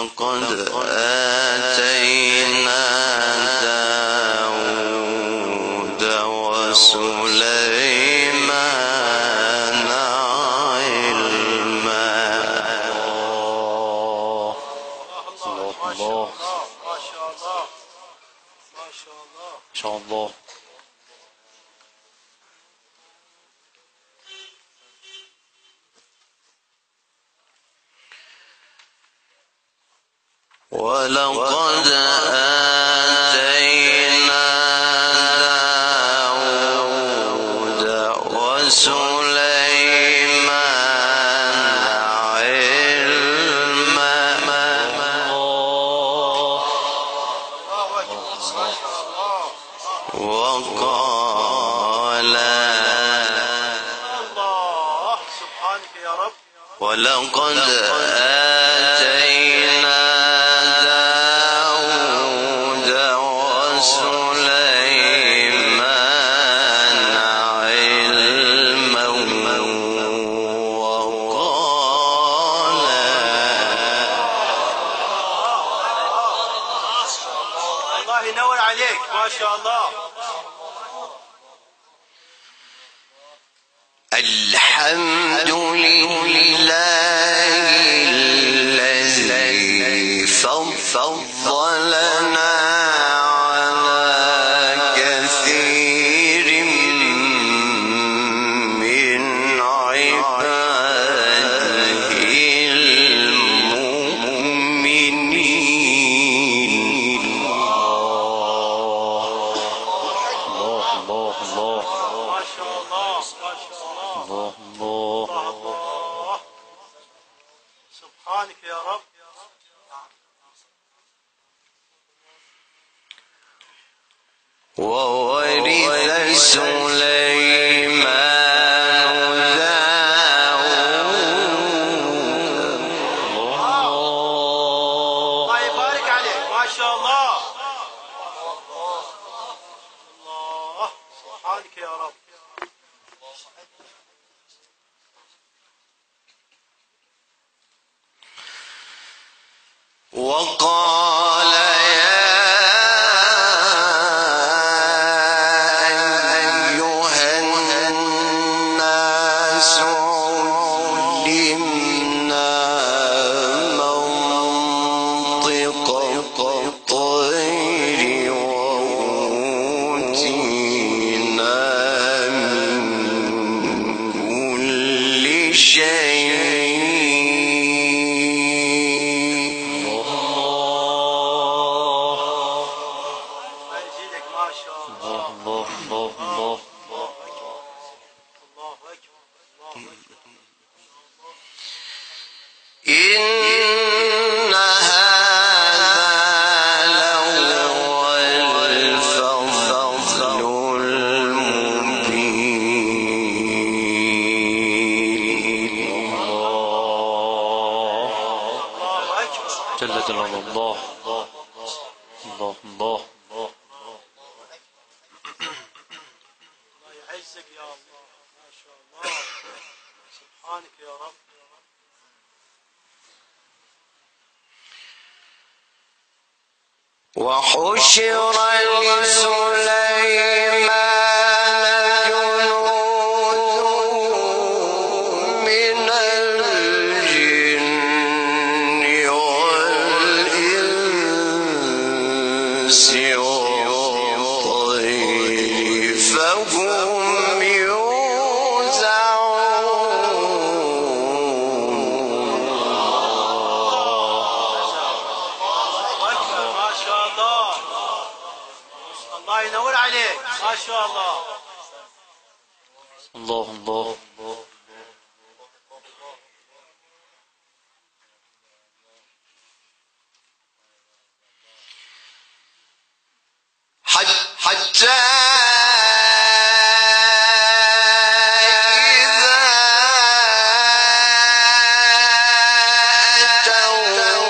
ولقد آتينا وسليمان shame. أتوا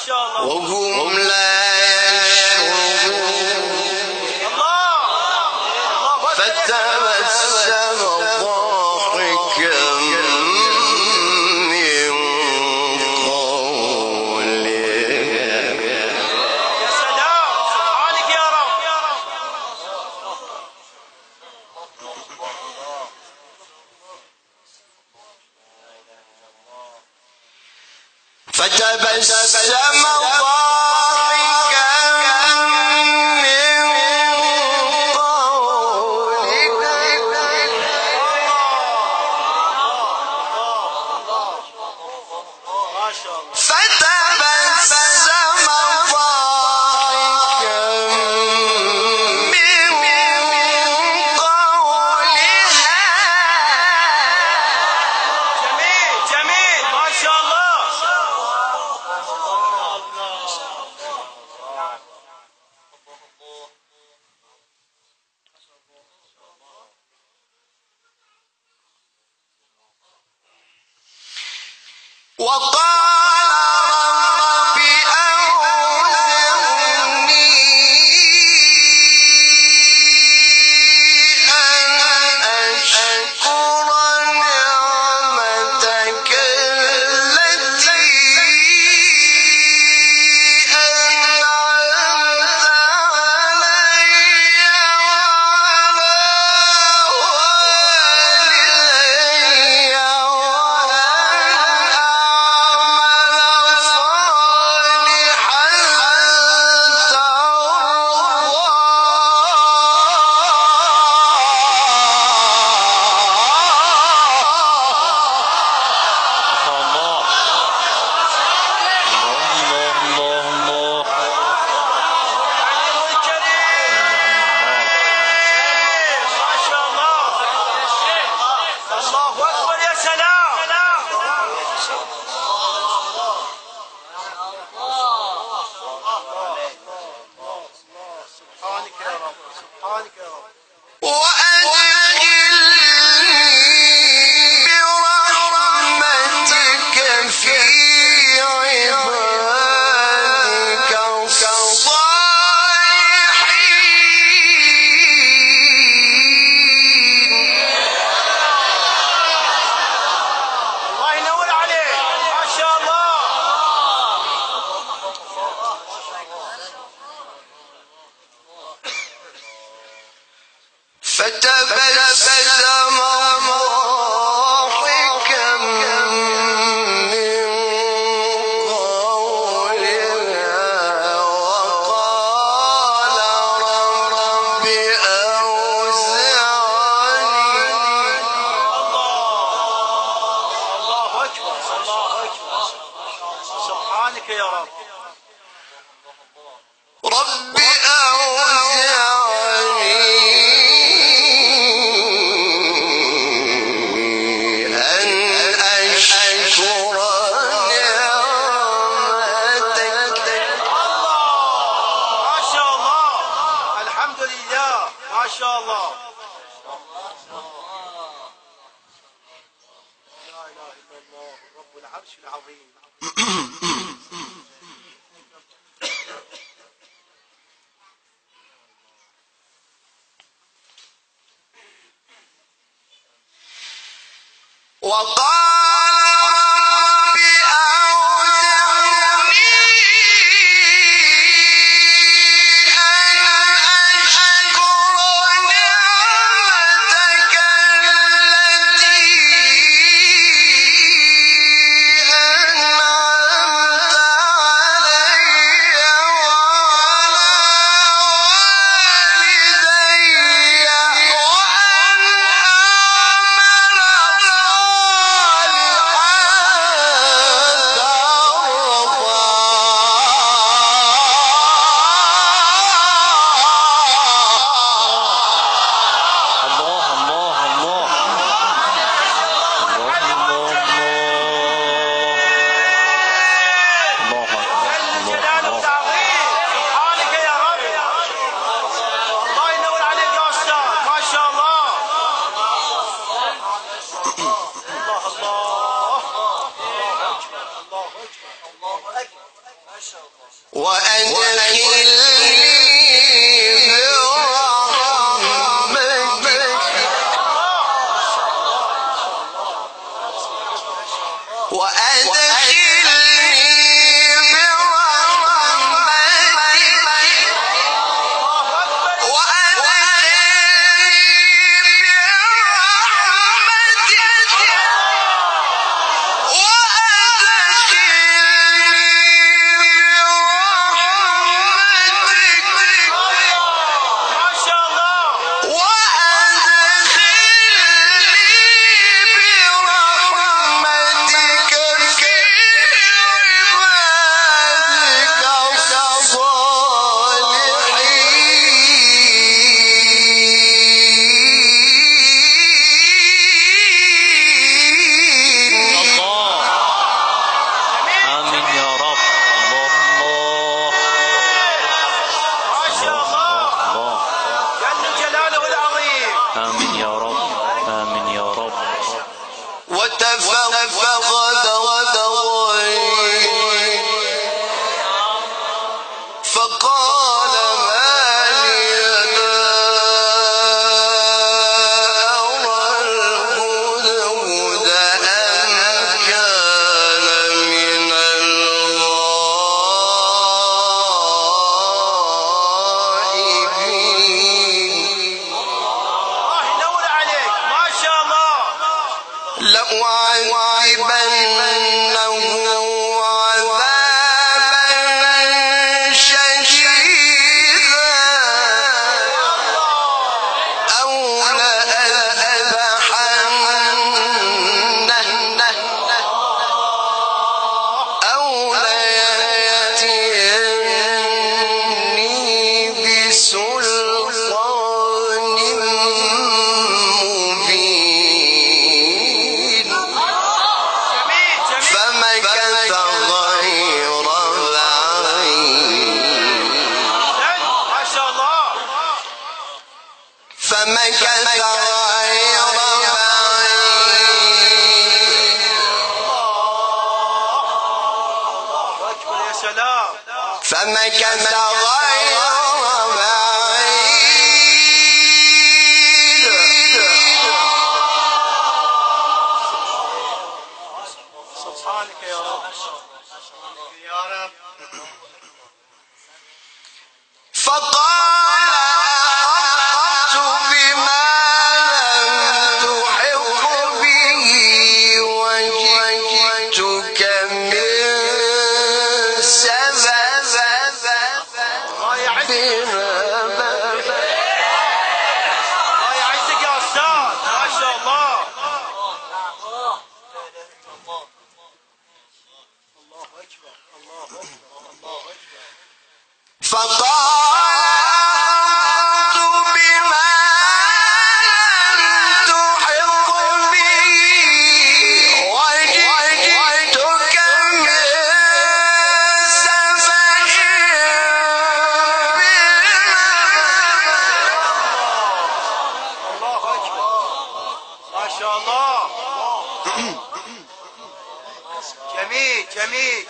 أستاذ ما وقال الله لأعذبنه and thou جميل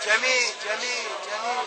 جميل جميل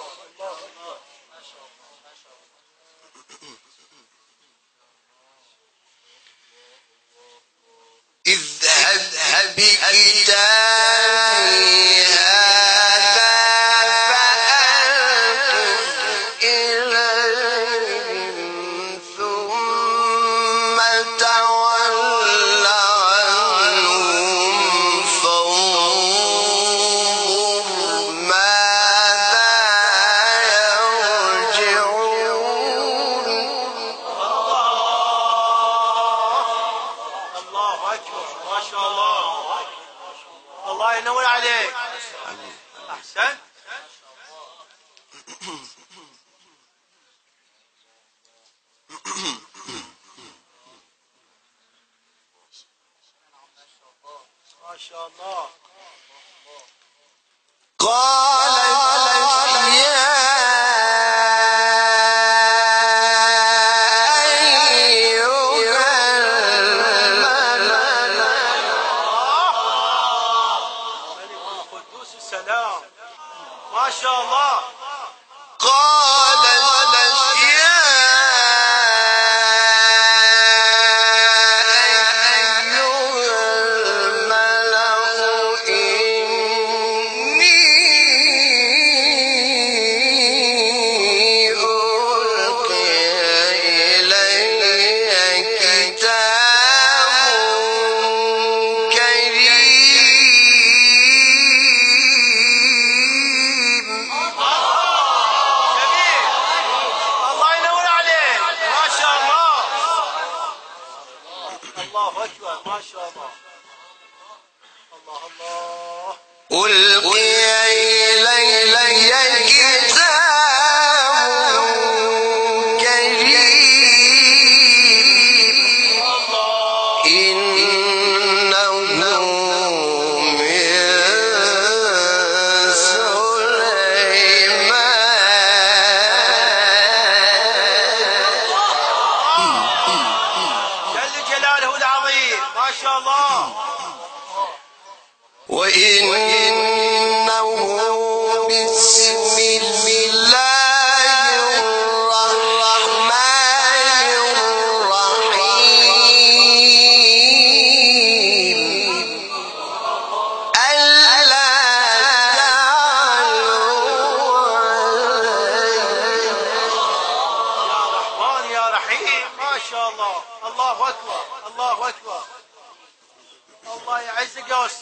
ما شاء الله. الله الله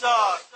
suck.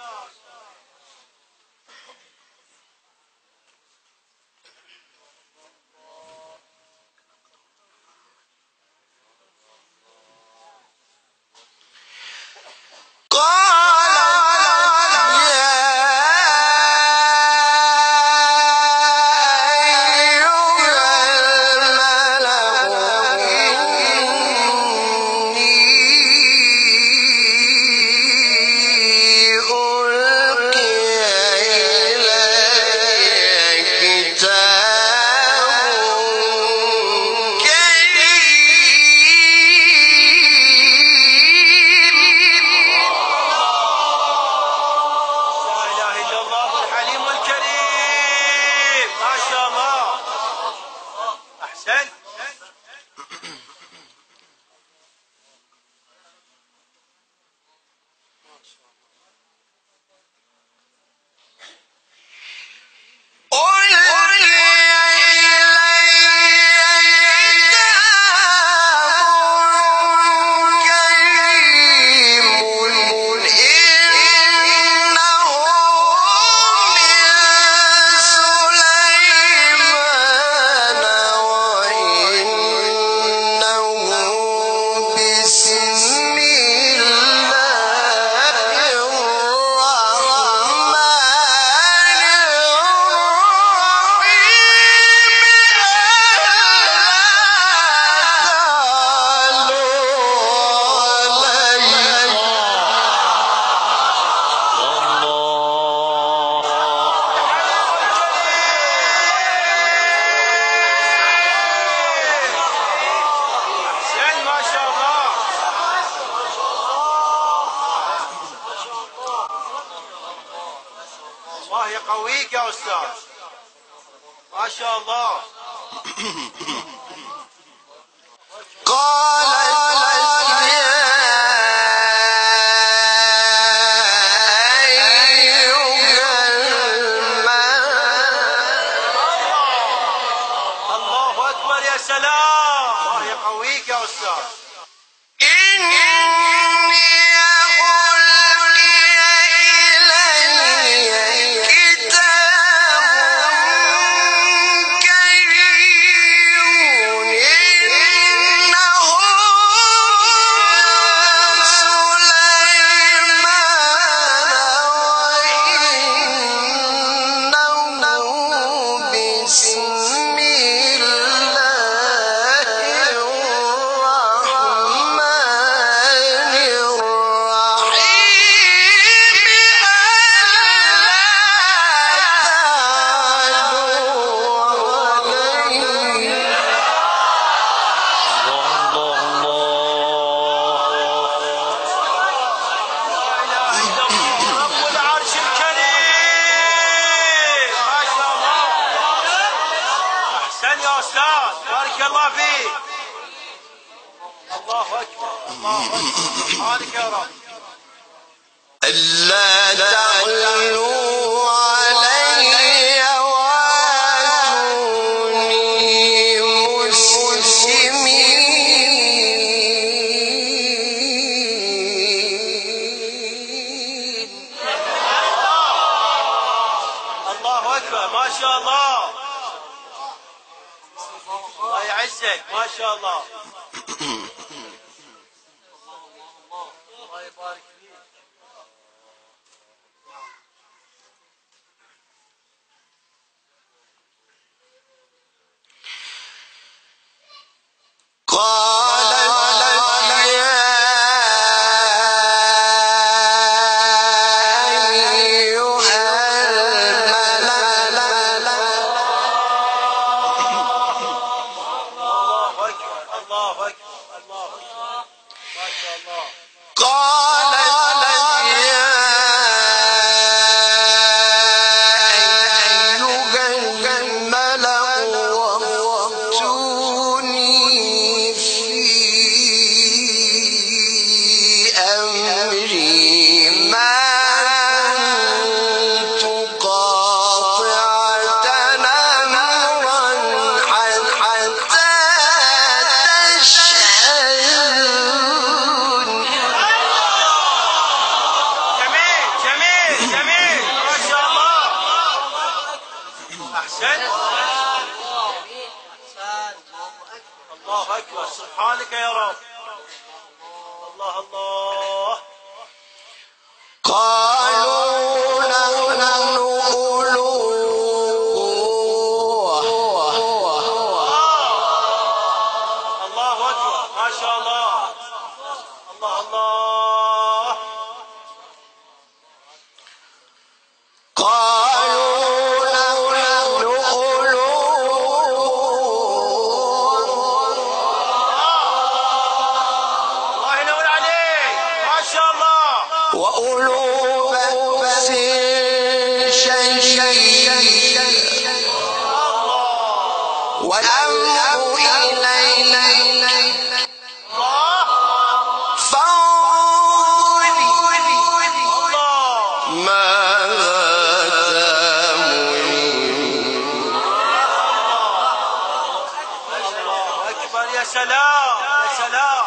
أكبر يا سلام يا سلام.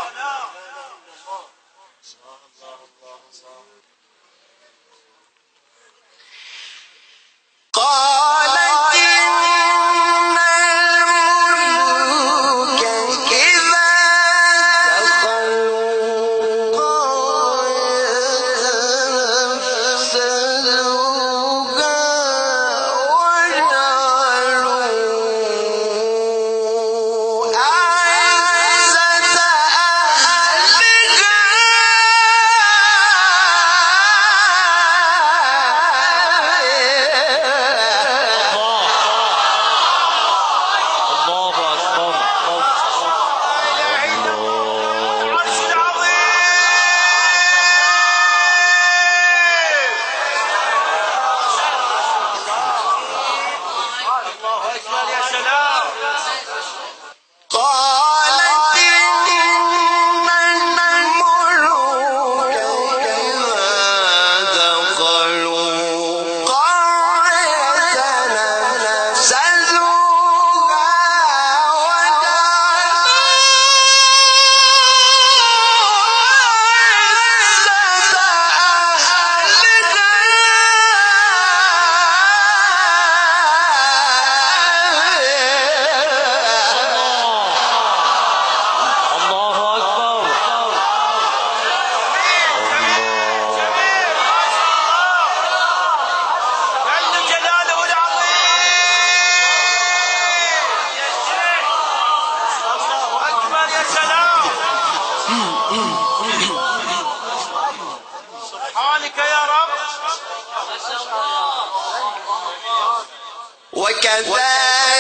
قال بفضلك يا رب. وكذلك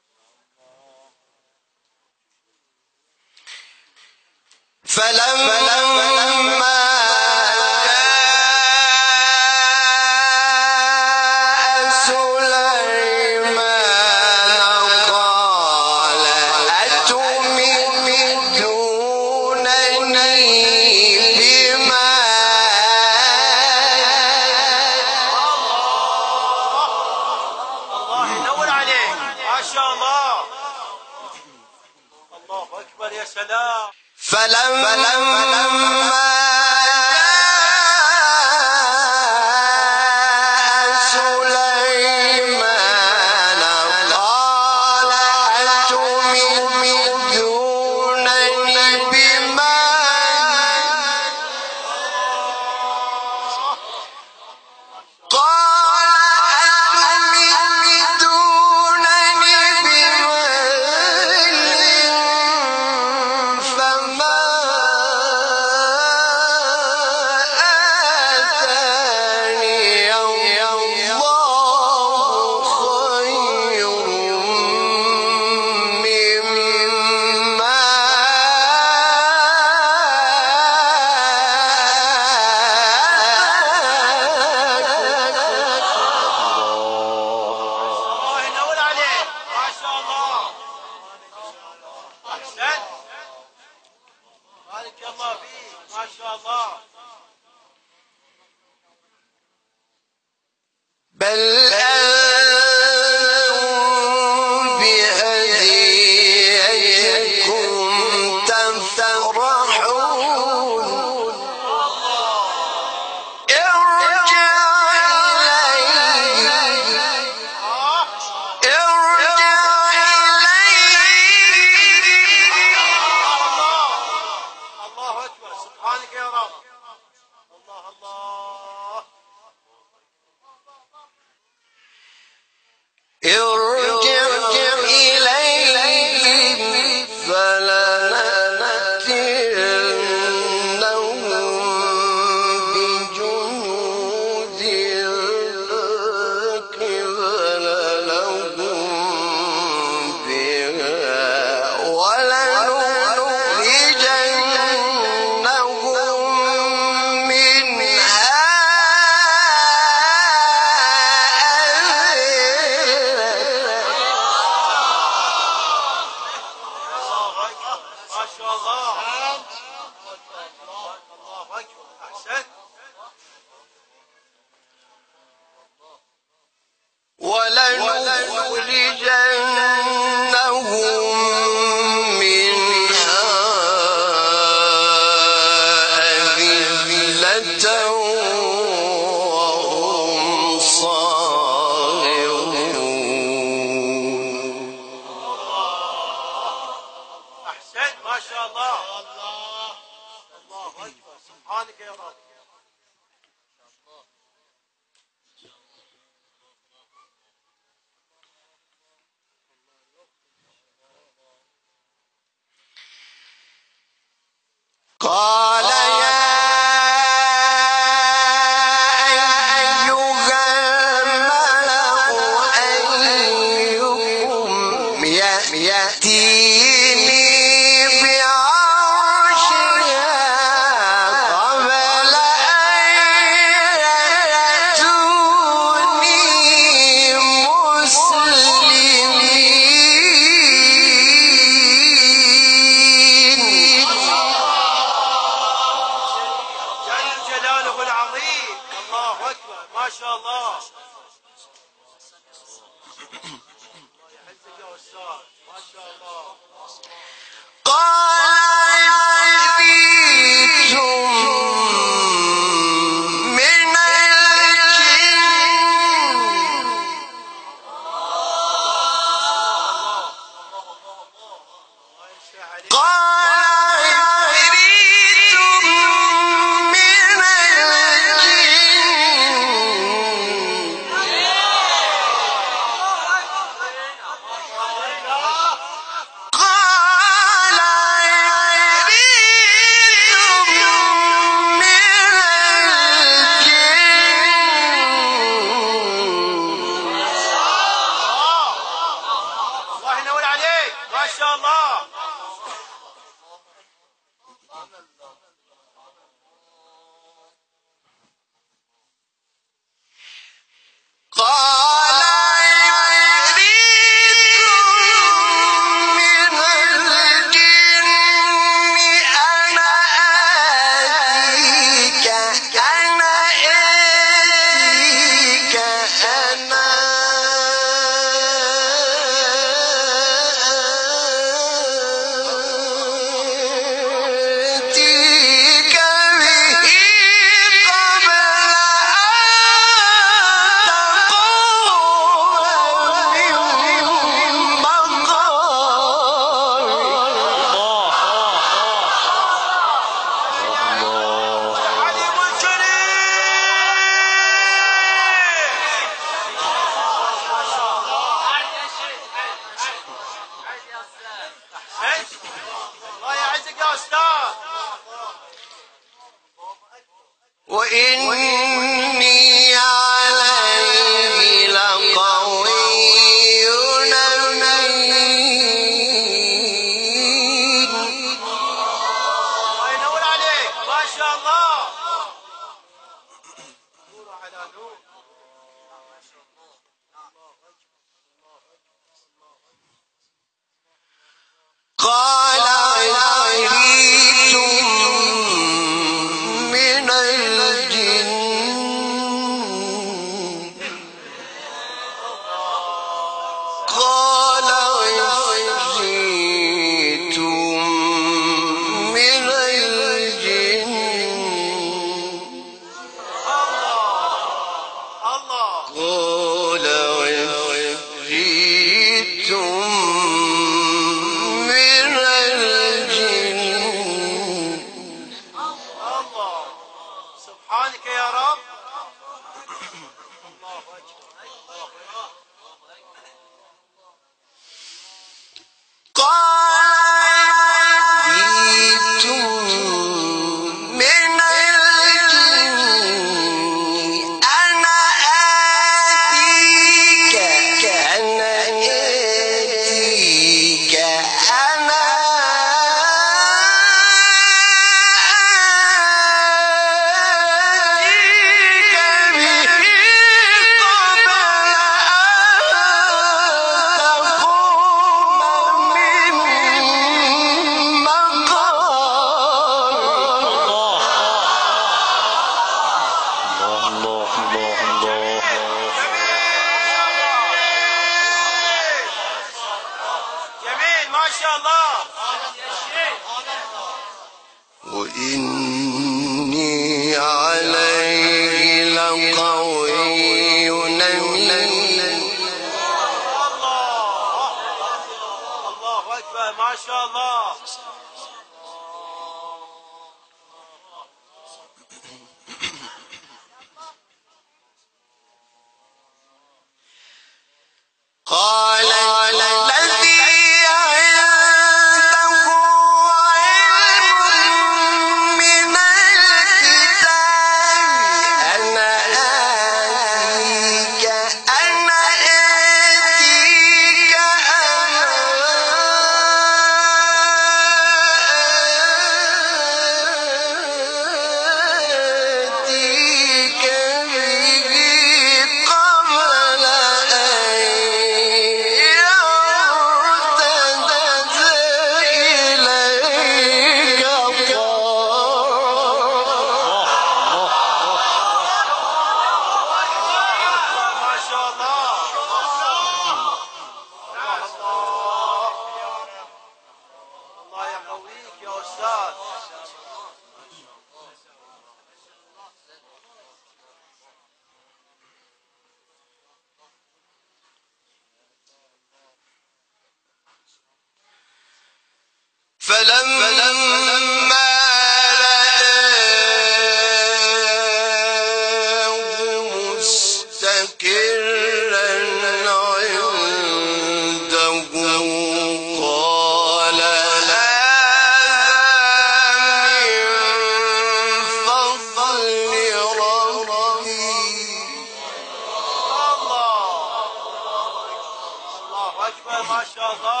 اكبر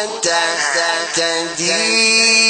dan dan dan dan dan dan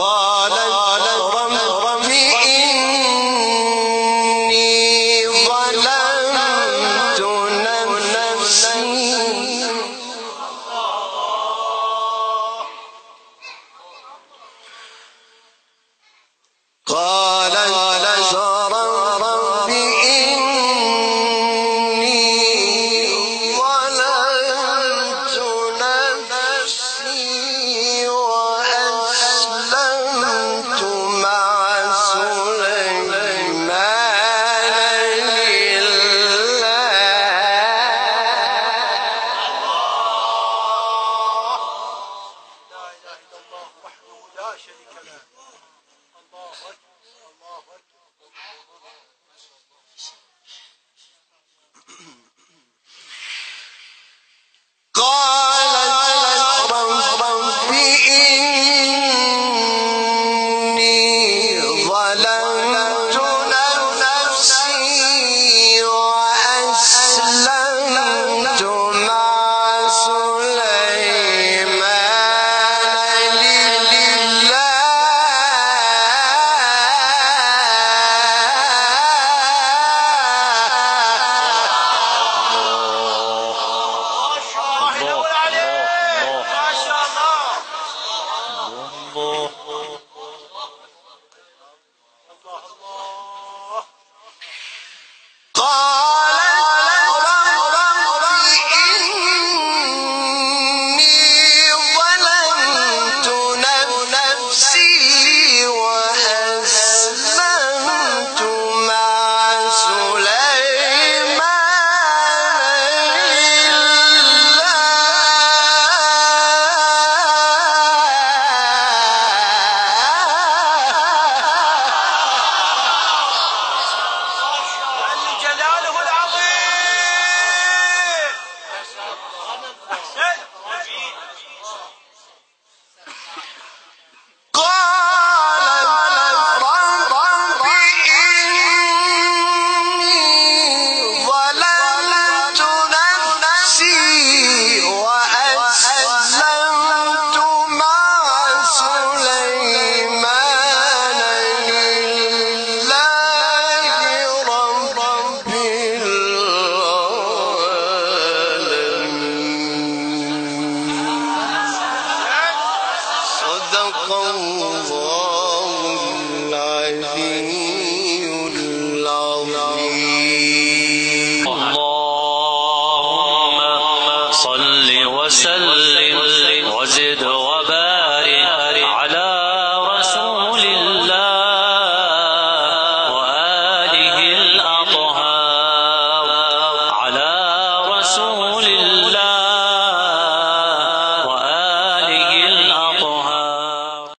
قال